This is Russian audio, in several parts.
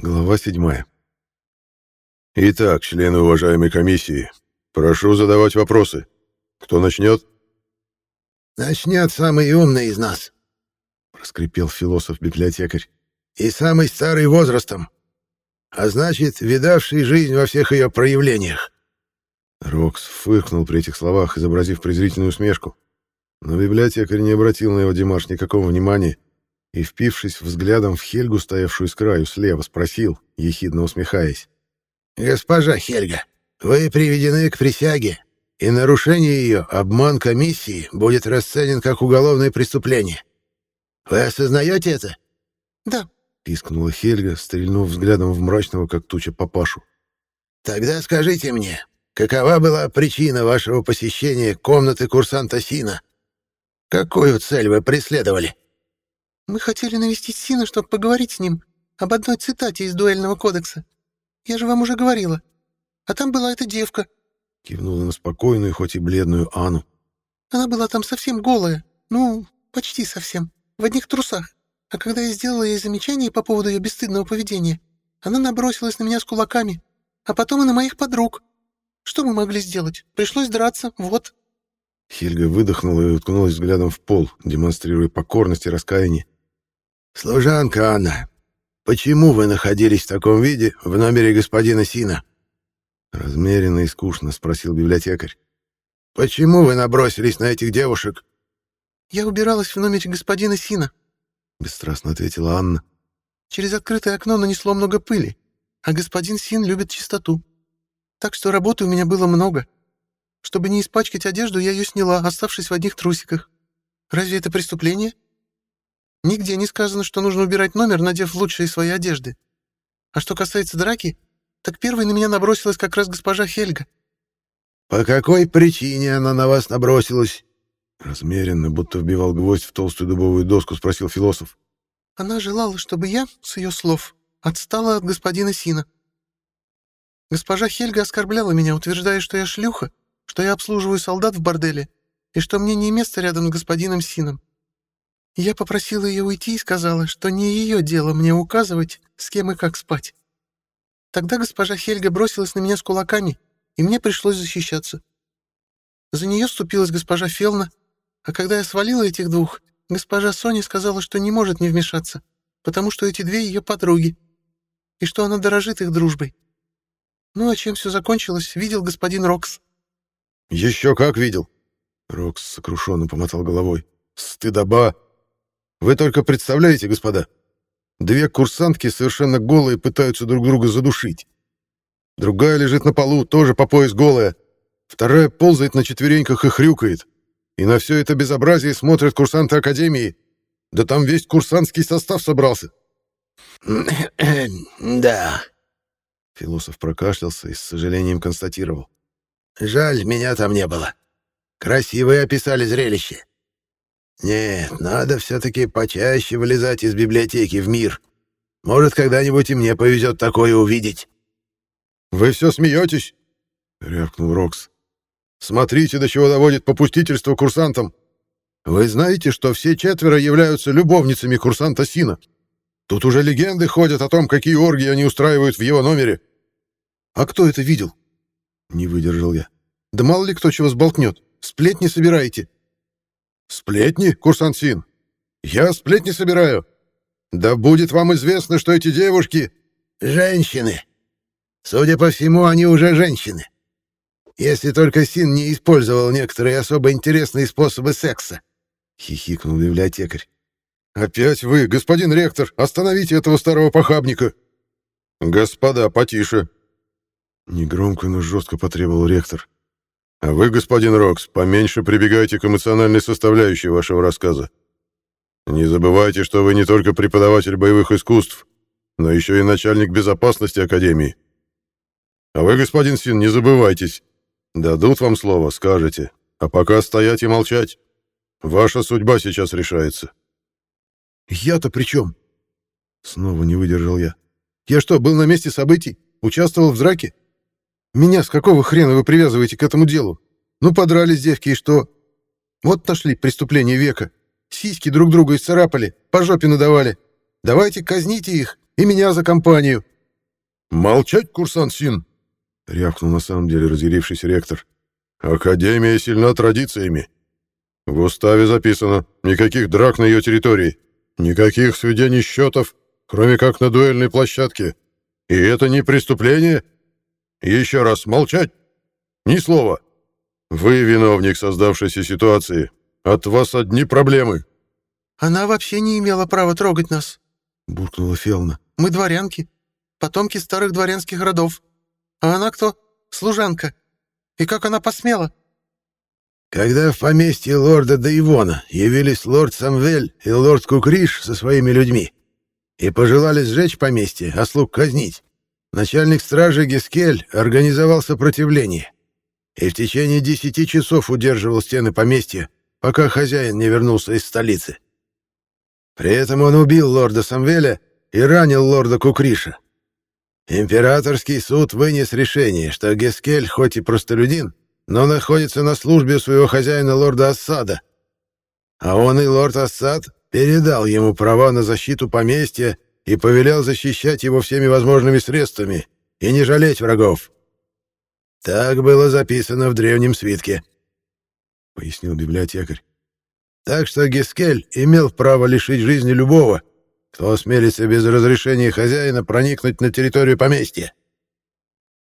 Глава седьмая. Итак, члены уважаемой комиссии, прошу задавать вопросы. Кто начнет? Начнет самый умный из нас, проскрипел философ-библиотекарь. И самый старый возрастом. А значит, видавший жизнь во всех ее проявлениях. Рокс фыркнул при этих словах, изобразив презрительную усмешку. Но библиотекарь не обратил на его Димаш никакого внимания и, впившись взглядом в Хельгу, стоявшую с краю слева, спросил, ехидно усмехаясь. «Госпожа Хельга, вы приведены к присяге, и нарушение ее, обман комиссии, будет расценен как уголовное преступление. Вы осознаете это?» «Да», — пискнула Хельга, стрельнув взглядом в мрачного, как туча, папашу. «Тогда скажите мне, какова была причина вашего посещения комнаты курсанта Сина? Какую цель вы преследовали?» Мы хотели навестить Сина, чтобы поговорить с ним об одной цитате из дуэльного кодекса. Я же вам уже говорила. А там была эта девка. Кивнула на спокойную, хоть и бледную Анну. Она была там совсем голая. Ну, почти совсем. В одних трусах. А когда я сделала ей замечание по поводу ее бесстыдного поведения, она набросилась на меня с кулаками, а потом и на моих подруг. Что мы могли сделать? Пришлось драться, вот. Хельга выдохнула и уткнулась взглядом в пол, демонстрируя покорность и раскаяние. «Служанка Анна, почему вы находились в таком виде в номере господина Сина?» Размеренно и скучно спросил библиотекарь. «Почему вы набросились на этих девушек?» «Я убиралась в номере господина Сина», — бесстрастно ответила Анна. «Через открытое окно нанесло много пыли, а господин Син любит чистоту. Так что работы у меня было много. Чтобы не испачкать одежду, я ее сняла, оставшись в одних трусиках. Разве это преступление?» Нигде не сказано, что нужно убирать номер, надев лучшие свои одежды. А что касается драки, так первой на меня набросилась как раз госпожа Хельга. «По какой причине она на вас набросилась?» Размеренно, будто вбивал гвоздь в толстую дубовую доску, спросил философ. Она желала, чтобы я, с ее слов, отстала от господина Сина. Госпожа Хельга оскорбляла меня, утверждая, что я шлюха, что я обслуживаю солдат в борделе и что мне не место рядом с господином Сином. Я попросила ее уйти и сказала, что не ее дело мне указывать, с кем и как спать. Тогда госпожа Хельга бросилась на меня с кулаками, и мне пришлось защищаться. За нее ступилась госпожа Фелна, а когда я свалила этих двух, госпожа Соня сказала, что не может не вмешаться, потому что эти две ее подруги, и что она дорожит их дружбой. Ну, а чем все закончилось, видел господин Рокс. «Еще как видел!» Рокс сокрушенно помотал головой. «Стыдоба! Вы только представляете, господа, две курсантки совершенно голые пытаются друг друга задушить. Другая лежит на полу, тоже по пояс голая. Вторая ползает на четвереньках и хрюкает. И на все это безобразие смотрят курсанты Академии. Да там весь курсантский состав собрался. «Да», — философ прокашлялся и с сожалением констатировал. «Жаль, меня там не было. Красивые описали зрелище. Нет, надо все-таки почаще вылезать из библиотеки в мир. Может, когда-нибудь и мне повезет такое увидеть. «Вы все смеетесь?» — рявкнул Рокс. «Смотрите, до чего доводит попустительство курсантам. Вы знаете, что все четверо являются любовницами курсанта Сина? Тут уже легенды ходят о том, какие оргии они устраивают в его номере. А кто это видел?» Не выдержал я. «Да мало ли кто чего сболтнет. Сплетни собираете». «Сплетни, курсант Син? Я сплетни собираю. Да будет вам известно, что эти девушки...» «Женщины. Судя по всему, они уже женщины. Если только Син не использовал некоторые особо интересные способы секса», — хихикнул библиотекарь. «Опять вы, господин ректор, остановите этого старого похабника!» «Господа, потише!» Негромко, но жестко потребовал ректор. А вы, господин Рокс, поменьше прибегайте к эмоциональной составляющей вашего рассказа. Не забывайте, что вы не только преподаватель боевых искусств, но еще и начальник безопасности Академии. А вы, господин Син, не забывайтесь. Дадут вам слово, скажете. А пока стоять и молчать. Ваша судьба сейчас решается. Я-то при чем? Снова не выдержал я. Я что, был на месте событий? Участвовал в драке? Меня с какого хрена вы привязываете к этому делу? Ну, подрались девки, и что? Вот нашли преступление века. Сиськи друг друга исцарапали, по жопе надавали. Давайте казните их, и меня за компанию. Молчать, курсант Син!» — рявкнул на самом деле разъярившийся ректор. «Академия сильна традициями. В уставе записано никаких драк на ее территории, никаких сведений счетов, кроме как на дуэльной площадке. И это не преступление? Еще раз молчать! Ни слова! Вы виновник создавшейся ситуации. От вас одни проблемы!» «Она вообще не имела права трогать нас», — буркнула Фелна. «Мы дворянки, потомки старых дворянских родов. А она кто? Служанка. И как она посмела?» Когда в поместье лорда Дейвона явились лорд Самвель и лорд Кукриш со своими людьми и пожелали сжечь поместье, а слуг казнить, начальник стражи Гескель организовал сопротивление и в течение десяти часов удерживал стены поместья, пока хозяин не вернулся из столицы. При этом он убил лорда Самвеля и ранил лорда Кукриша. Императорский суд вынес решение, что Гескель хоть и простолюдин, но находится на службе своего хозяина лорда Ассада. А он и лорд Ассад передал ему права на защиту поместья и повелел защищать его всеми возможными средствами и не жалеть врагов. Так было записано в древнем свитке, — пояснил библиотекарь. Так что Гискель имел право лишить жизни любого, кто осмелится без разрешения хозяина проникнуть на территорию поместья.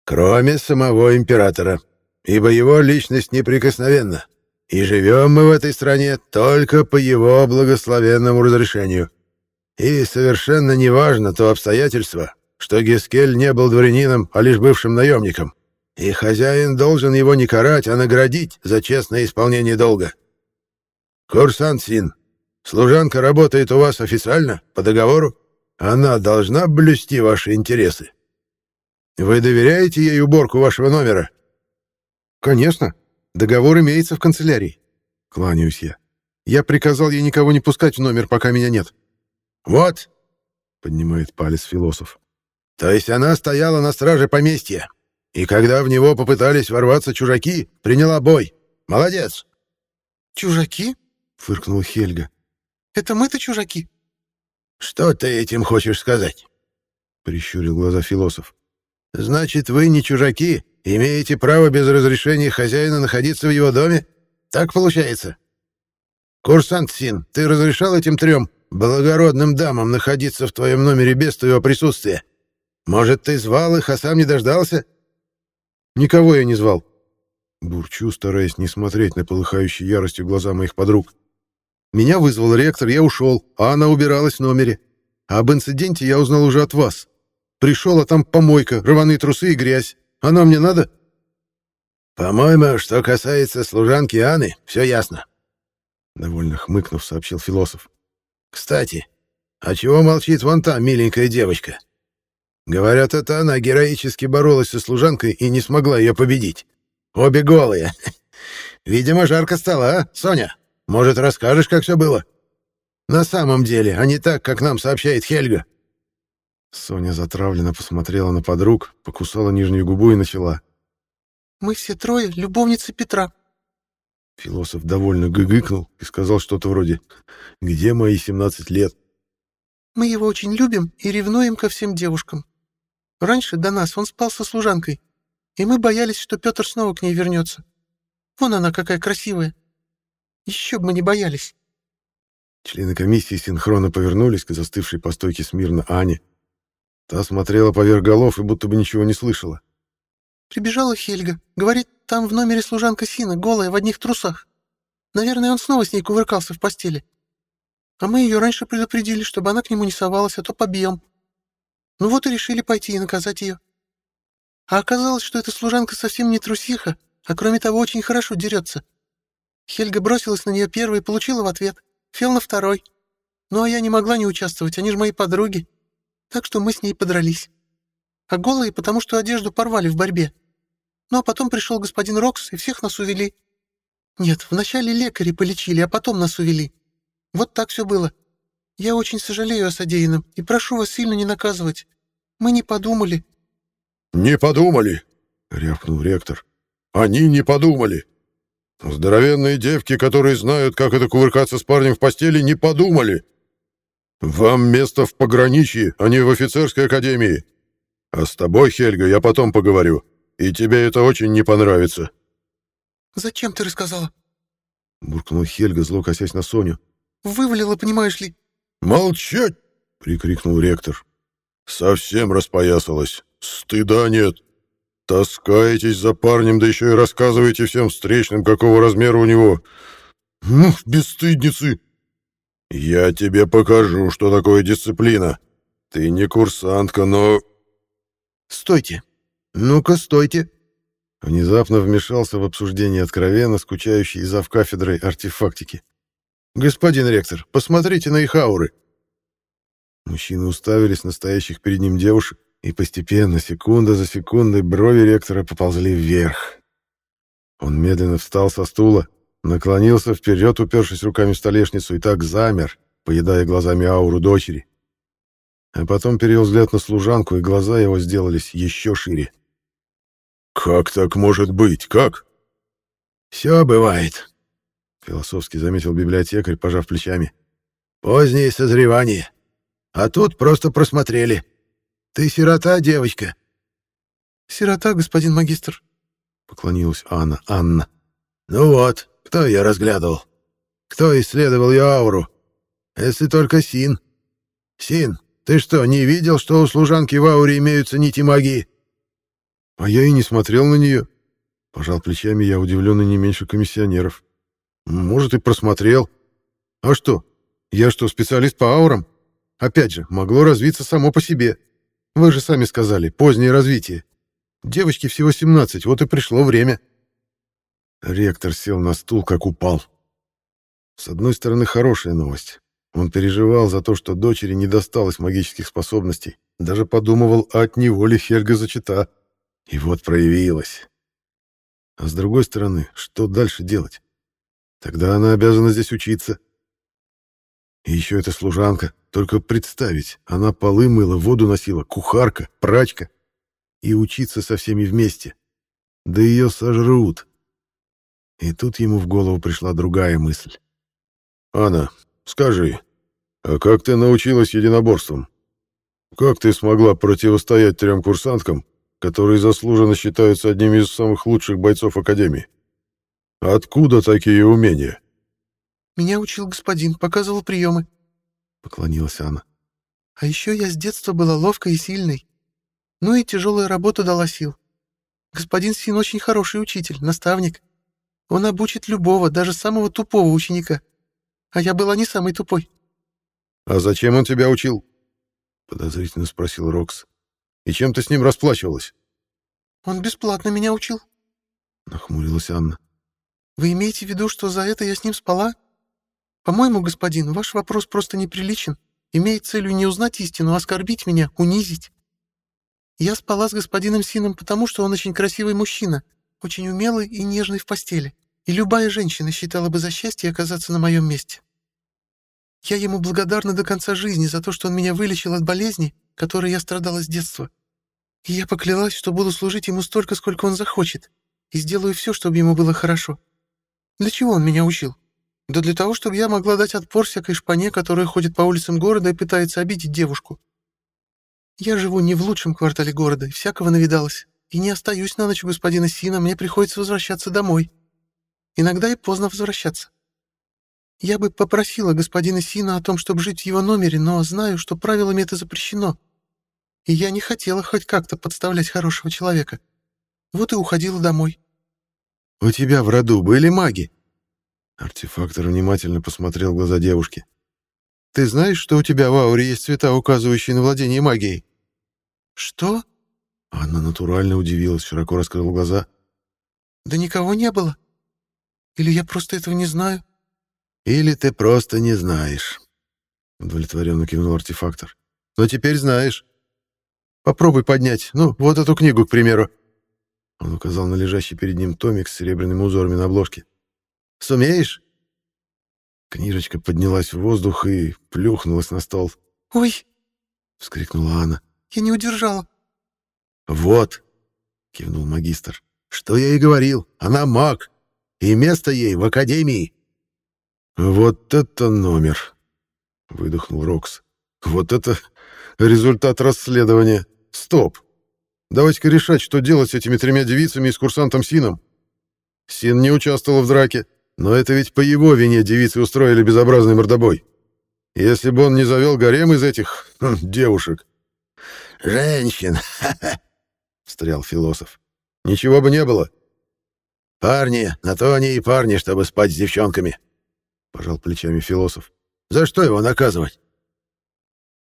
Кроме самого императора ибо его личность неприкосновенна, и живем мы в этой стране только по его благословенному разрешению. И совершенно неважно то обстоятельство, что Гескель не был дворянином, а лишь бывшим наемником, и хозяин должен его не карать, а наградить за честное исполнение долга. Курсант Син, служанка работает у вас официально, по договору? Она должна блюсти ваши интересы. Вы доверяете ей уборку вашего номера? «Конечно. Договор имеется в канцелярии». Кланяюсь я. «Я приказал ей никого не пускать в номер, пока меня нет». «Вот», — поднимает палец философ. «То есть она стояла на страже поместья, и когда в него попытались ворваться чужаки, приняла бой. Молодец!» «Чужаки?» — фыркнул Хельга. «Это мы-то чужаки?» «Что ты этим хочешь сказать?» — прищурил глаза философ. «Значит, вы не чужаки, Имеете право без разрешения хозяина находиться в его доме? Так получается. Курсант Син, ты разрешал этим трем благородным дамам находиться в твоем номере без твоего присутствия? Может, ты звал их, а сам не дождался? Никого я не звал. Бурчу, стараясь не смотреть на полыхающие яростью глаза моих подруг. Меня вызвал ректор, я ушел, а она убиралась в номере. А об инциденте я узнал уже от вас. Пришел, а там помойка, рваные трусы и грязь. Оно мне надо?» «По-моему, что касается служанки Анны, все ясно», — довольно хмыкнув, сообщил философ. «Кстати, а чего молчит вон та миленькая девочка? Говорят, это она героически боролась со служанкой и не смогла ее победить. Обе голые. Видимо, жарко стало, а, Соня? Может, расскажешь, как все было? На самом деле, а не так, как нам сообщает Хельга». Соня затравленно посмотрела на подруг, покусала нижнюю губу и начала. «Мы все трое — любовницы Петра». Философ довольно гыгыкнул и сказал что-то вроде «Где мои 17 лет?» «Мы его очень любим и ревнуем ко всем девушкам. Раньше до нас он спал со служанкой, и мы боялись, что Петр снова к ней вернется. Вон она какая красивая. Еще бы мы не боялись». Члены комиссии синхронно повернулись к застывшей по стойке смирно Ане, Та смотрела поверх голов и будто бы ничего не слышала. «Прибежала Хельга. Говорит, там в номере служанка Сина, голая, в одних трусах. Наверное, он снова с ней кувыркался в постели. А мы ее раньше предупредили, чтобы она к нему не совалась, а то побьем. Ну вот и решили пойти и наказать ее. А оказалось, что эта служанка совсем не трусиха, а кроме того очень хорошо дерется. Хельга бросилась на нее первой и получила в ответ. Фел на второй. Ну а я не могла не участвовать, они же мои подруги так что мы с ней подрались. А голые, потому что одежду порвали в борьбе. Ну а потом пришел господин Рокс, и всех нас увели. Нет, вначале лекари полечили, а потом нас увели. Вот так все было. Я очень сожалею о содеянном и прошу вас сильно не наказывать. Мы не подумали». «Не подумали», — рявкнул ректор. «Они не подумали. Здоровенные девки, которые знают, как это кувыркаться с парнем в постели, не подумали. «Вам место в пограничье, а не в офицерской академии. А с тобой, Хельга, я потом поговорю, и тебе это очень не понравится. «Зачем ты рассказала?» — буркнула Хельга, зло косясь на Соню. «Вывалила, понимаешь ли». «Молчать!» — прикрикнул ректор. «Совсем распоясалась. Стыда нет. Таскаетесь за парнем, да еще и рассказываете всем встречным, какого размера у него. Ну, бесстыдницы! Я тебе покажу, что такое дисциплина. Ты не курсантка, но...» «Стойте! Ну-ка, стойте!» Внезапно вмешался в обсуждение откровенно скучающий зав кафедрой артефактики. «Господин ректор, посмотрите на их ауры!» Мужчины уставились на стоящих перед ним девушек, и постепенно, секунда за секундой, брови ректора поползли вверх. Он медленно встал со стула, наклонился вперед, упершись руками в столешницу, и так замер, поедая глазами ауру дочери. А потом перевел взгляд на служанку, и глаза его сделались еще шире. «Как так может быть? Как?» «Все бывает», — философски заметил библиотекарь, пожав плечами. «Позднее созревание. А тут просто просмотрели. Ты сирота, девочка?» «Сирота, господин магистр», — поклонилась Анна. «Анна». «Ну вот, кто я разглядывал? Кто исследовал ее ауру? Если только Син. Син, ты что, не видел, что у служанки в ауре имеются нити магии?» А я и не смотрел на нее. Пожал плечами я, удивленный не меньше комиссионеров. Может, и просмотрел. А что? Я что, специалист по аурам? Опять же, могло развиться само по себе. Вы же сами сказали, позднее развитие. Девочке всего 17, вот и пришло время. Ректор сел на стул, как упал. С одной стороны, хорошая новость. Он переживал за то, что дочери не досталось магических способностей. Даже подумывал, а от него ли Хельга зачита. И вот проявилась. А с другой стороны, что дальше делать? Тогда она обязана здесь учиться. И еще эта служанка. Только представить, она полы мыла, воду носила, кухарка, прачка. И учиться со всеми вместе. Да ее сожрут. И тут ему в голову пришла другая мысль. «Анна, скажи, а как ты научилась единоборствам? Как ты смогла противостоять трем курсанткам, которые заслуженно считаются одними из самых лучших бойцов Академии. Откуда такие умения? Меня учил господин, показывал приемы. Поклонилась она. А еще я с детства была ловкой и сильной. Ну и тяжелая работа дала сил. Господин Син очень хороший учитель, наставник. Он обучит любого, даже самого тупого ученика. А я была не самой тупой. — А зачем он тебя учил? — подозрительно спросил Рокс. И чем ты с ним расплачивалась? Он бесплатно меня учил. Нахмурилась Анна. Вы имеете в виду, что за это я с ним спала? По-моему, господин, ваш вопрос просто неприличен. Имеет целью не узнать истину, а оскорбить меня, унизить. Я спала с господином Сином потому, что он очень красивый мужчина, очень умелый и нежный в постели, и любая женщина считала бы за счастье оказаться на моем месте. Я ему благодарна до конца жизни за то, что он меня вылечил от болезни которой я страдала с детства. И я поклялась, что буду служить ему столько, сколько он захочет, и сделаю все, чтобы ему было хорошо. Для чего он меня учил? Да для того, чтобы я могла дать отпор всякой шпане, которая ходит по улицам города и пытается обидеть девушку. Я живу не в лучшем квартале города, всякого навидалась, и не остаюсь на ночь у господина Сина, мне приходится возвращаться домой. Иногда и поздно возвращаться. Я бы попросила господина Сина о том, чтобы жить в его номере, но знаю, что правилами это запрещено и я не хотела хоть как-то подставлять хорошего человека. Вот и уходила домой. «У тебя в роду были маги?» Артефактор внимательно посмотрел в глаза девушки. «Ты знаешь, что у тебя в ауре есть цвета, указывающие на владение магией?» «Что?» Анна натурально удивилась, широко раскрыла глаза. «Да никого не было. Или я просто этого не знаю?» «Или ты просто не знаешь», — удовлетворенно кивнул артефактор. «Но теперь знаешь. Попробуй поднять. Ну, вот эту книгу, к примеру. Он указал на лежащий перед ним томик с серебряными узорами на обложке. Сумеешь? Книжечка поднялась в воздух и плюхнулась на стол. «Ой!» — вскрикнула Анна. «Я не удержала». «Вот!» — кивнул магистр. «Что я и говорил. Она маг. И место ей в академии». «Вот это номер!» — выдохнул Рокс. «Вот это результат расследования. Стоп! Давайте-ка решать, что делать с этими тремя девицами и с курсантом Сином. Син не участвовал в драке, но это ведь по его вине девицы устроили безобразный мордобой. Если бы он не завел гарем из этих хм, девушек... «Женщин!» — встрял философ. «Ничего бы не было». «Парни, на то они и парни, чтобы спать с девчонками», — пожал плечами философ. «За что его наказывать?»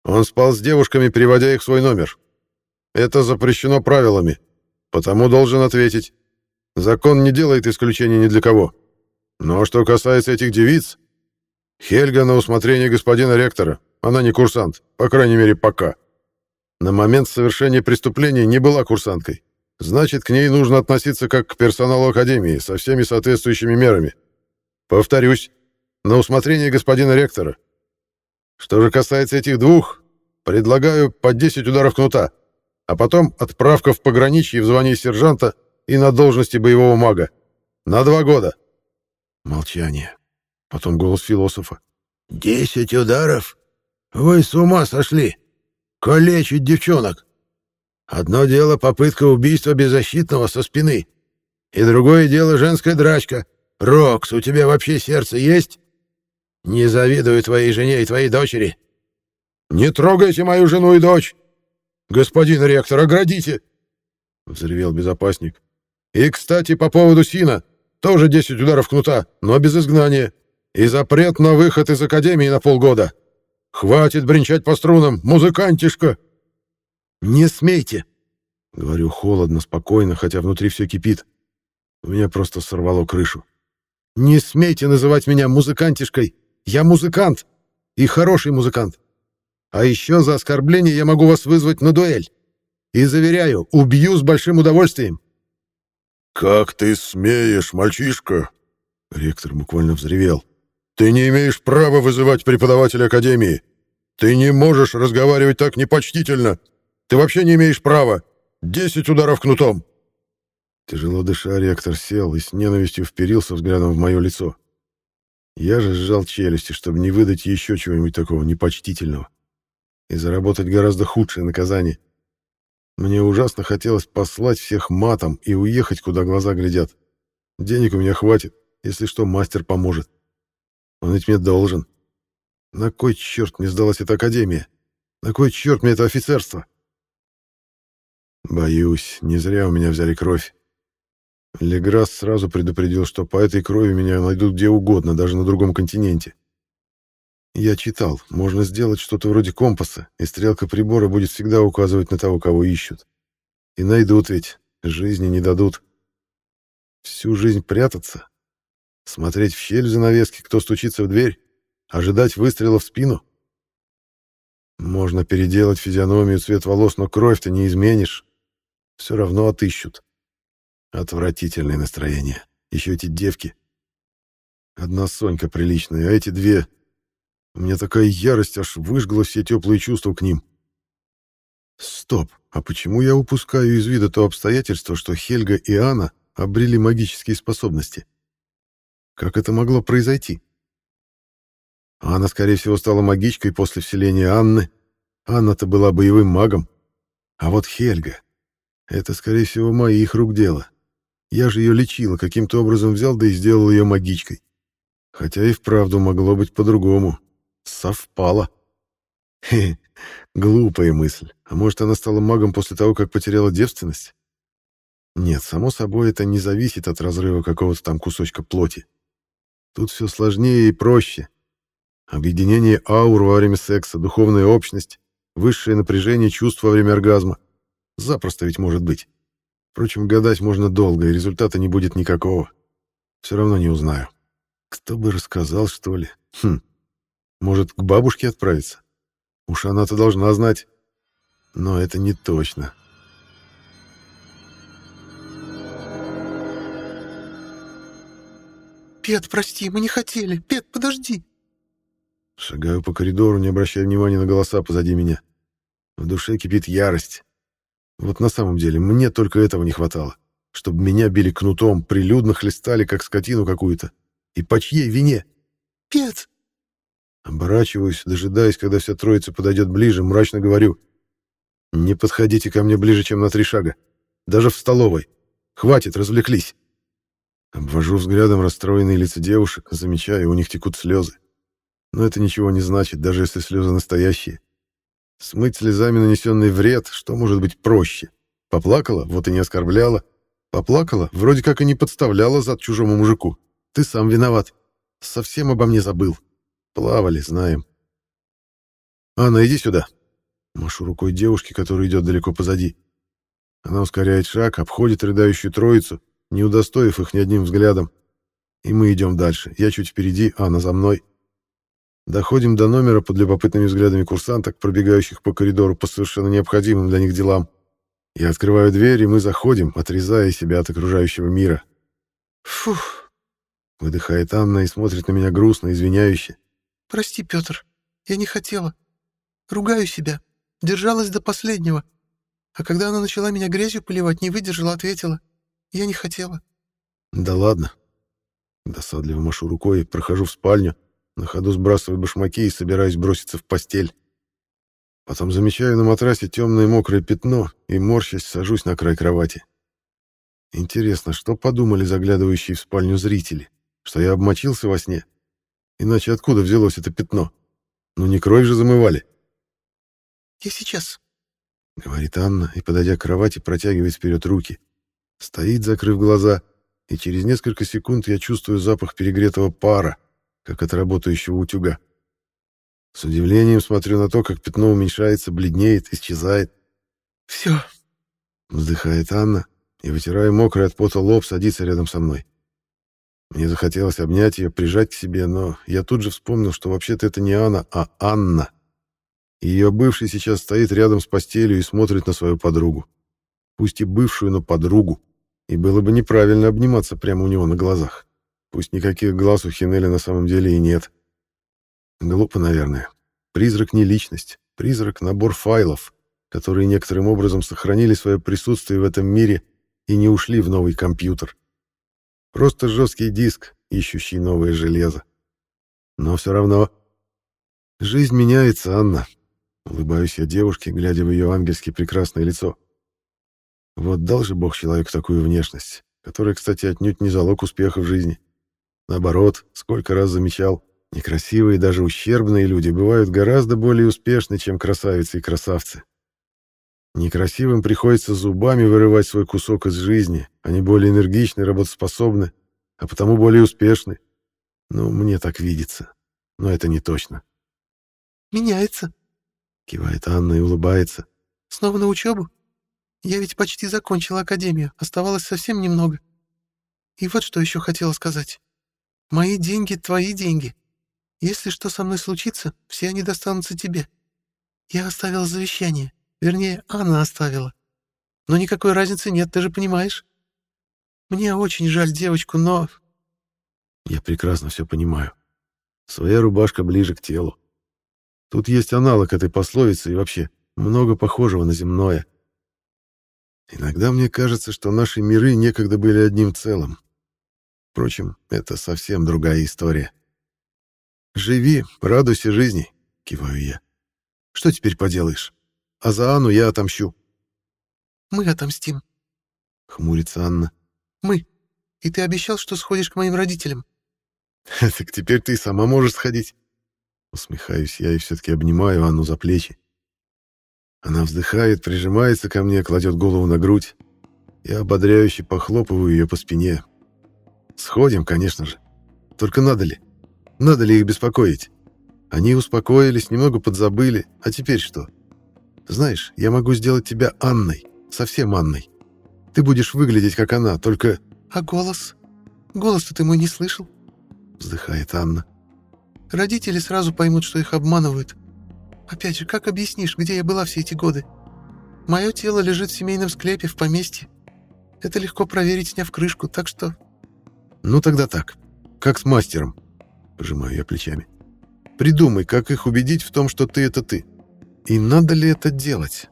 Он спал с девушками, переводя их в свой номер. Это запрещено правилами, потому должен ответить. Закон не делает исключений ни для кого. Но что касается этих девиц, Хельга на усмотрение господина ректора. Она не курсант, по крайней мере, пока. На момент совершения преступления не была курсанткой. Значит, к ней нужно относиться как к персоналу Академии, со всеми соответствующими мерами. Повторюсь, на усмотрение господина ректора. Что же касается этих двух, предлагаю по 10 ударов кнута, а потом отправка в пограничье в звании сержанта и на должности боевого мага. На два года. Молчание. Потом голос философа. «Десять ударов? Вы с ума сошли! Калечить девчонок! Одно дело попытка убийства беззащитного со спины, и другое дело женская драчка. Рокс, у тебя вообще сердце есть? Не завидую твоей жене и твоей дочери». «Не трогайте мою жену и дочь! Господин ректор, оградите!» — взревел безопасник. «И, кстати, по поводу Сина, тоже десять ударов кнута, но без изгнания и запрет на выход из академии на полгода. Хватит бренчать по струнам, музыкантишка!» «Не смейте!» — говорю холодно, спокойно, хотя внутри все кипит. У меня просто сорвало крышу. «Не смейте называть меня музыкантишкой! Я музыкант! И хороший музыкант! А еще за оскорбление я могу вас вызвать на дуэль! И, заверяю, убью с большим удовольствием!» «Как ты смеешь, мальчишка!» Ректор буквально взревел. Ты не имеешь права вызывать преподавателя Академии. Ты не можешь разговаривать так непочтительно. Ты вообще не имеешь права. Десять ударов кнутом. Тяжело дыша, ректор сел и с ненавистью вперился взглядом в мое лицо. Я же сжал челюсти, чтобы не выдать еще чего-нибудь такого непочтительного и заработать гораздо худшее наказание. Мне ужасно хотелось послать всех матом и уехать, куда глаза глядят. Денег у меня хватит, если что, мастер поможет. Он ведь мне должен. На кой черт мне сдалась эта академия? На кой черт мне это офицерство? Боюсь, не зря у меня взяли кровь. Леграс сразу предупредил, что по этой крови меня найдут где угодно, даже на другом континенте. Я читал, можно сделать что-то вроде компаса, и стрелка прибора будет всегда указывать на того, кого ищут. И найдут ведь, жизни не дадут. Всю жизнь прятаться Смотреть в щель занавески, кто стучится в дверь? Ожидать выстрела в спину? Можно переделать физиономию, цвет волос, но кровь-то не изменишь. Все равно отыщут. Отвратительное настроение. Еще эти девки. Одна Сонька приличная, а эти две... У меня такая ярость аж выжгла все теплые чувства к ним. Стоп, а почему я упускаю из вида то обстоятельство, что Хельга и Анна обрели магические способности? Как это могло произойти? Анна, скорее всего, стала магичкой после вселения Анны. Анна-то была боевым магом. А вот Хельга... Это, скорее всего, моих рук дело. Я же ее лечила, каким-то образом взял, да и сделал ее магичкой. Хотя и вправду могло быть по-другому. Совпало. Хе, глупая мысль. А может, она стала магом после того, как потеряла девственность? Нет, само собой, это не зависит от разрыва какого-то там кусочка плоти. Тут все сложнее и проще. Объединение аур во время секса, духовная общность, высшее напряжение чувств во время оргазма. Запросто ведь может быть. Впрочем, гадать можно долго, и результата не будет никакого. Все равно не узнаю. Кто бы рассказал, что ли? Хм. Может, к бабушке отправиться? Уж она-то должна знать. Но это не точно. «Пет, прости, мы не хотели. Пет, подожди!» Шагаю по коридору, не обращая внимания на голоса позади меня. В душе кипит ярость. Вот на самом деле мне только этого не хватало. Чтобы меня били кнутом, прилюдно хлестали, как скотину какую-то. И по чьей вине? «Пет!» Оборачиваюсь, дожидаясь, когда вся троица подойдет ближе, мрачно говорю. Не подходите ко мне ближе, чем на три шага. Даже в столовой. Хватит, развлеклись. Обвожу взглядом расстроенные лица девушек, замечаю, у них текут слезы. Но это ничего не значит, даже если слезы настоящие. Смыть слезами нанесенный вред, что может быть проще? Поплакала, вот и не оскорбляла. Поплакала, вроде как и не подставляла зад чужому мужику. Ты сам виноват. Совсем обо мне забыл. Плавали, знаем. Анна, иди сюда. Машу рукой девушке, которая идет далеко позади. Она ускоряет шаг, обходит рыдающую троицу, не удостоив их ни одним взглядом. И мы идем дальше. Я чуть впереди, Анна за мной. Доходим до номера под любопытными взглядами курсанток, пробегающих по коридору по совершенно необходимым для них делам. Я открываю дверь, и мы заходим, отрезая себя от окружающего мира. «Фух!» — выдыхает Анна и смотрит на меня грустно, извиняюще. «Прости, Петр, я не хотела. Ругаю себя. Держалась до последнего. А когда она начала меня грязью поливать, не выдержала, ответила. Я не хотела». «Да ладно». Досадливо машу рукой, прохожу в спальню, на ходу сбрасываю башмаки и собираюсь броситься в постель. Потом замечаю на матрасе темное мокрое пятно и, морщась, сажусь на край кровати. Интересно, что подумали заглядывающие в спальню зрители? Что я обмочился во сне? Иначе откуда взялось это пятно? Ну не кровь же замывали. «Я сейчас», — говорит Анна и, подойдя к кровати, протягивает вперед руки. Стоит, закрыв глаза, и через несколько секунд я чувствую запах перегретого пара, как от работающего утюга. С удивлением смотрю на то, как пятно уменьшается, бледнеет, исчезает. «Все», — вздыхает Анна и, вытирая мокрый от пота лоб, садится рядом со мной. Мне захотелось обнять ее, прижать к себе, но я тут же вспомнил, что вообще-то это не Анна, а Анна. И ее бывший сейчас стоит рядом с постелью и смотрит на свою подругу. Пусть и бывшую, но подругу. И было бы неправильно обниматься прямо у него на глазах. Пусть никаких глаз у Хинели на самом деле и нет. Глупо, наверное. Призрак не личность. Призрак — набор файлов, которые некоторым образом сохранили свое присутствие в этом мире и не ушли в новый компьютер. Просто жесткий диск, ищущий новое железо. Но все равно... Жизнь меняется, Анна. Улыбаюсь я девушке, глядя в ее ангельски прекрасное лицо. Вот дал же Бог человеку такую внешность, которая, кстати, отнюдь не залог успеха в жизни. Наоборот, сколько раз замечал, Некрасивые, даже ущербные люди бывают гораздо более успешны, чем красавицы и красавцы. Некрасивым приходится зубами вырывать свой кусок из жизни, они более энергичны, работоспособны, а потому более успешны. Ну, мне так видится, но это не точно. «Меняется», — кивает Анна и улыбается. «Снова на учебу? Я ведь почти закончила академию, оставалось совсем немного. И вот что еще хотела сказать. Мои деньги — твои деньги. Если что со мной случится, все они достанутся тебе. Я оставила завещание. Вернее, она оставила. Но никакой разницы нет, ты же понимаешь. Мне очень жаль девочку, но...» Я прекрасно все понимаю. Своя рубашка ближе к телу. Тут есть аналог этой пословицы и вообще много похожего на земное. Иногда мне кажется, что наши миры некогда были одним целым. Впрочем, это совсем другая история. «Живи, радуйся жизни», — киваю я. «Что теперь поделаешь? А за Анну я отомщу». «Мы отомстим», — хмурится Анна. «Мы. И ты обещал, что сходишь к моим родителям». «Так теперь ты сама можешь сходить». Усмехаюсь я и все-таки обнимаю Анну за плечи. Она вздыхает, прижимается ко мне, кладет голову на грудь. Я ободряюще похлопываю ее по спине. «Сходим, конечно же. Только надо ли?» Надо ли их беспокоить? Они успокоились, немного подзабыли. А теперь что? Знаешь, я могу сделать тебя Анной. Совсем Анной. Ты будешь выглядеть, как она, только... А голос? Голос-то ты мой не слышал? Вздыхает Анна. Родители сразу поймут, что их обманывают. Опять же, как объяснишь, где я была все эти годы? Мое тело лежит в семейном склепе в поместье. Это легко проверить, сняв крышку, так что... Ну тогда так. Как с мастером. Пожимаю я плечами. Придумай, как их убедить в том, что ты — это ты. И надо ли это делать?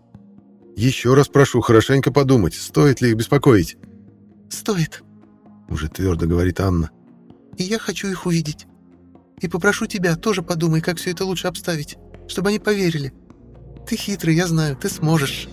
Еще раз прошу хорошенько подумать, стоит ли их беспокоить. «Стоит», — уже твердо говорит Анна. «И я хочу их увидеть. И попрошу тебя, тоже подумай, как все это лучше обставить, чтобы они поверили. Ты хитрый, я знаю, ты сможешь.